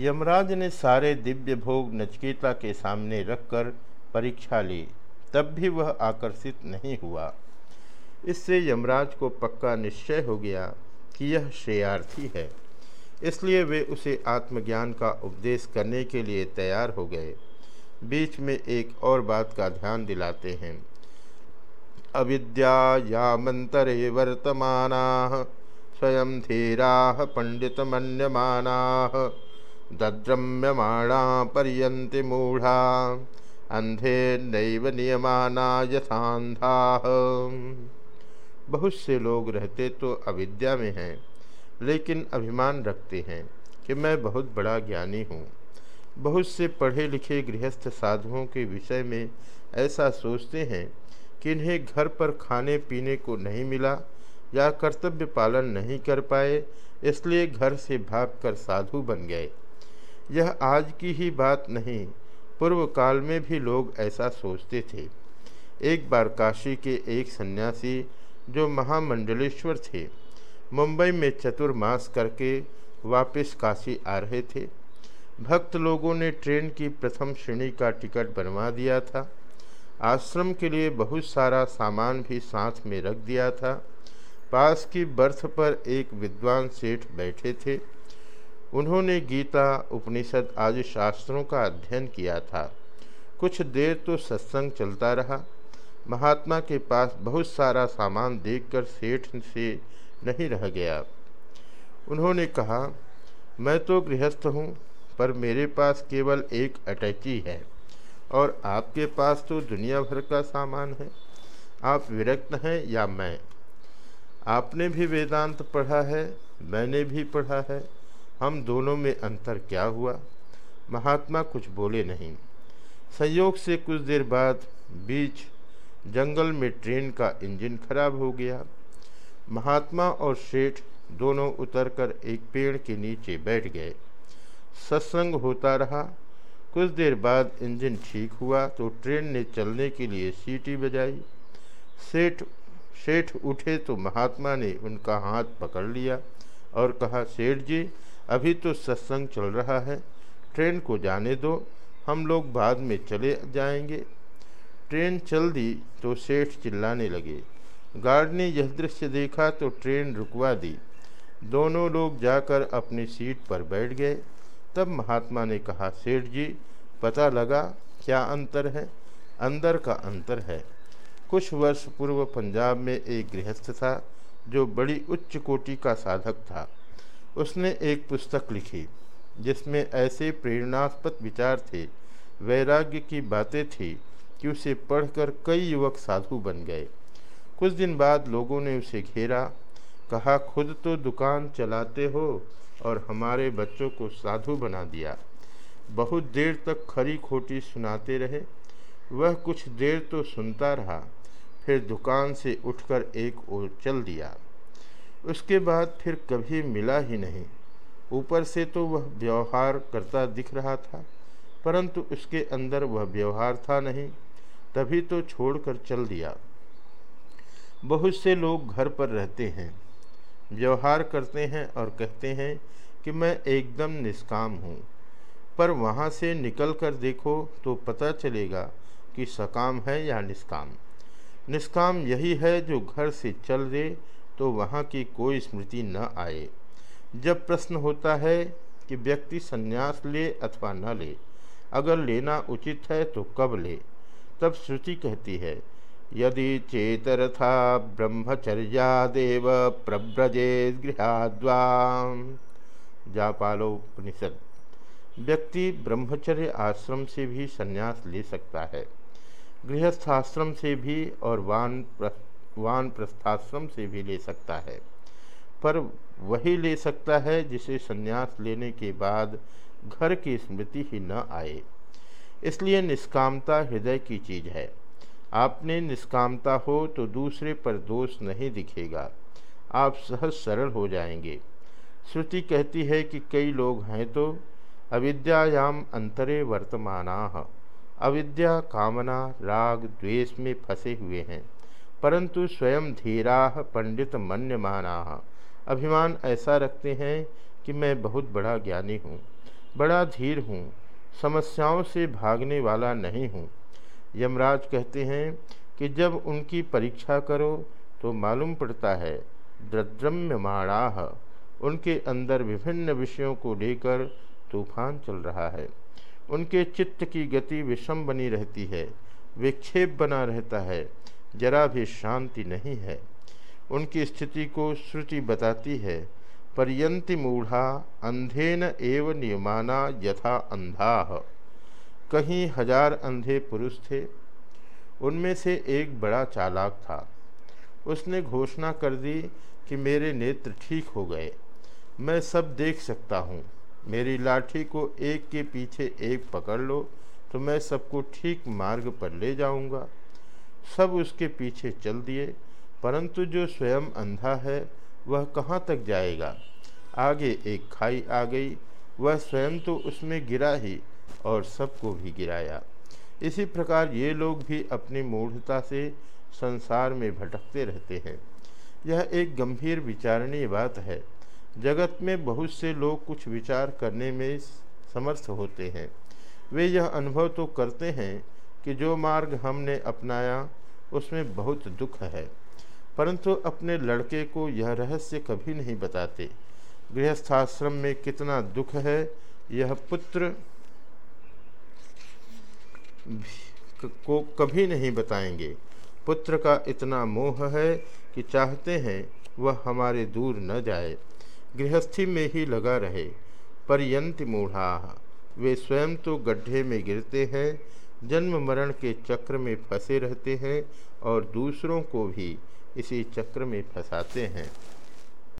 यमराज ने सारे दिव्य भोग नचकेता के सामने रखकर परीक्षा ली। तब भी वह आकर्षित नहीं हुआ। इससे यमराज को पक्का निश्चय हो गया कि यह श्रेयार्थी है। इसलिए वे उसे आत्मज्ञान का उपदेश करने के लिए तैयार हो गए। बीच में एक और बात का ध्यान दिलाते हैं। अविद्या या मंतरे वर्तमाना, स्वयं धीरा पंडित मन्यमाना दद्रम्यमाणा पर्यंति मूढ़ा। अंधे नैव नियमाना यथांधा बहुत से लोग रहते तो अविद्या में हैं, लेकिन अभिमान रखते हैं कि मैं बहुत बड़ा ज्ञानी हूँ। बहुत से पढ़े लिखे गृहस्थ साधुओं के विषय में ऐसा सोचते हैं कि इन्हें घर पर खाने पीने को नहीं मिला या कर्तव्य पालन नहीं कर पाए, इसलिए घर से भागकर साधु बन गए। यह आज की ही बात नहीं पूर्व काल में भी लोग ऐसा सोचते थे। एक बार काशी के एक सन्यासी जो महामंडलेश्वर थे, मुंबई में चतुर्मास करके वापस काशी आ रहे थे। भक्त लोगों ने ट्रेन की प्रथम श्रेणी का टिकट बनवा दिया था। आश्रम के लिए बहुत सारा सामान भी साथ में रख दिया था। पास की बर्थ पर एक विद्वान सेठ बैठे थे। उन्होंने गीता, उपनिषद आदि शास्त्रों का अध्ययन किया था। कुछ देर तो सत्संग चलता रहा। महात्मा के पास बहुत सारा सामान देखकर सेठ से नहीं रह गया। उन्होंने कहा, मैं तो गृहस्थ हूँ, पर मेरे पास केवल एक अटैची है और आपके पास तो दुनिया भर का सामान है। आप विरक्त हैं या मैं? आपने भी वेदांत पढ़ा है, मैंने भी पढ़ा है। हम दोनों में अंतर क्या हुआ? महात्मा कुछ बोले नहीं। संयोग से कुछ देर बाद बीच जंगल में ट्रेन का इंजन खराब हो गया। महात्मा और सेठ दोनों उतरकर एक पेड़ के नीचे बैठ गए। सत्संग होता रहा। कुछ देर बाद इंजन ठीक हुआ तो ट्रेन ने चलने के लिए सीटी बजाई। सेठ सेठ उठे तो महात्मा ने उनका हाथ पकड़ लिया और कहा, सेठ जी अभी तो सत्संग चल रहा है। ट्रेन को जाने दो। हम लोग बाद में चले जाएँगे। ट्रेन चल दी तो सेठ चिल्लाने लगे। गार्ड ने यह दृश्य देखा तो ट्रेन रुकवा दी। दोनों लोग जाकर अपनी सीट पर बैठ गए। तब महात्मा ने कहा, सेठ जी, पता लगा क्या अंतर है? अंदर का अंतर है। कुछ वर्ष पूर्व पंजाब में एक गृहस्थ था जो बड़ी उच्च कोटि का साधक था। उसने एक पुस्तक लिखी, जिसमें ऐसे प्रेरणास्पद विचार थे, वैराग्य की बातें थी कि उसे पढ़कर कई युवक साधु बन गए। कुछ दिन बाद लोगों ने उसे घेरा, कहा, खुद तो दुकान चलाते हो और हमारे बच्चों को साधु बना दिया। बहुत देर तक खरी खोटी सुनाते रहे। वह कुछ देर तो सुनता रहा, फिर दुकान से उठकर एक ओर चल दिया। उसके बाद फिर कभी मिला ही नहीं। ऊपर से तो वह व्यवहार करता दिख रहा था, परंतु उसके अंदर वह व्यवहार था नहीं, तभी तो छोड़कर चल दिया। बहुत से लोग घर पर रहते हैं, व्यवहार करते हैं और कहते हैं कि मैं एकदम निष्काम हूँ, पर वहाँ से निकल कर देखो तो पता चलेगा कि सकाम है या निष्काम। निष्काम यही है जो घर से चल दे तो वहाँ की कोई स्मृति न आए। जब प्रश्न होता है कि व्यक्ति संन्यास ले अथवा न ले, अगर लेना उचित है तो कब ले? तब श्रुति कहती है, यदि चेतरथा ब्रह्मचर्यादेव प्रव्रजे गृहाद्वाम जापालोपनिषद व्यक्ति ब्रह्मचर्य आश्रम से भी संन्यास ले सकता है। गृहस्थाश्रम से भी और वान वान प्रस्थाश्रम से भी ले सकता है। पर वही ले सकता है जिसे संन्यास लेने के बाद घर की स्मृति ही न आए। इसलिए निष्कामता हृदय की चीज़ है। आपने निष्कामता हो तो दूसरे पर दोष नहीं दिखेगा। आप सहज सरल हो जाएँगे। श्रुति कहती है कि कई लोग हैं तो अविद्यायाम अंतरे वर्तमाना। अविद्या, कामना, राग, द्वेष में फंसे हुए हैं। परंतु स्वयं धीरा, पंडित मन्यमाना। अभिमान ऐसा रखते हैं कि मैं बहुत बड़ा ज्ञानी हूँ, बड़ा धीर हूँ, समस्याओं से भागने वाला नहीं हूँ। यमराज कहते हैं कि जब उनकी परीक्षा करो तो मालूम पड़ता है द्रद्रम्य माणाह उनके अंदर विभिन्न विषयों को लेकर तूफ़ान चल रहा है। उनके चित्त की गति विषम बनी रहती है, विक्षेप बना रहता है जरा भी शांति नहीं है। उनकी स्थिति को श्रुति बताती है पर्यंति मूढ़ा, अंधेन एव नियमाना यथा अंधा। कहीं हज़ार अंधे पुरुष थे, उनमें से एक बड़ा चालाक था। उसने घोषणा कर दी कि मेरे नेत्र ठीक हो गए। मैं सब देख सकता हूँ। मेरी लाठी को एक के पीछे एक पकड़ लो तो मैं सबको ठीक मार्ग पर ले जाऊँगा। सब उसके पीछे चल दिए, परंतु जो स्वयं अंधा है, वह कहाँ तक जाएगा? आगे एक खाई आ गई, वह स्वयं तो उसमें गिरा ही और सबको भी गिराया। इसी प्रकार ये लोग भी अपनी मूढ़ता से संसार में भटकते रहते हैं। यह एक गंभीर विचारणीय बात है। जगत में बहुत से लोग कुछ विचार करने में समर्थ होते हैं। वे यह अनुभव तो करते हैं कि जो मार्ग हमने अपनाया, उसमें बहुत दुख है। परंतु अपने लड़के को यह रहस्य कभी नहीं बताते। गृहस्थाश्रम में कितना दुख है, यह पुत्र को कभी नहीं बताएँगे। पुत्र का इतना मोह है कि चाहते हैं वह हमारे दूर न जाए। गृहस्थी में ही लगा रहे, पर्यंत मूढ़ा वे स्वयं तो गड्ढे में गिरते हैं जन्म मरण के चक्र में फंसे रहते हैं और दूसरों को भी इसी चक्र में फंसाते हैं।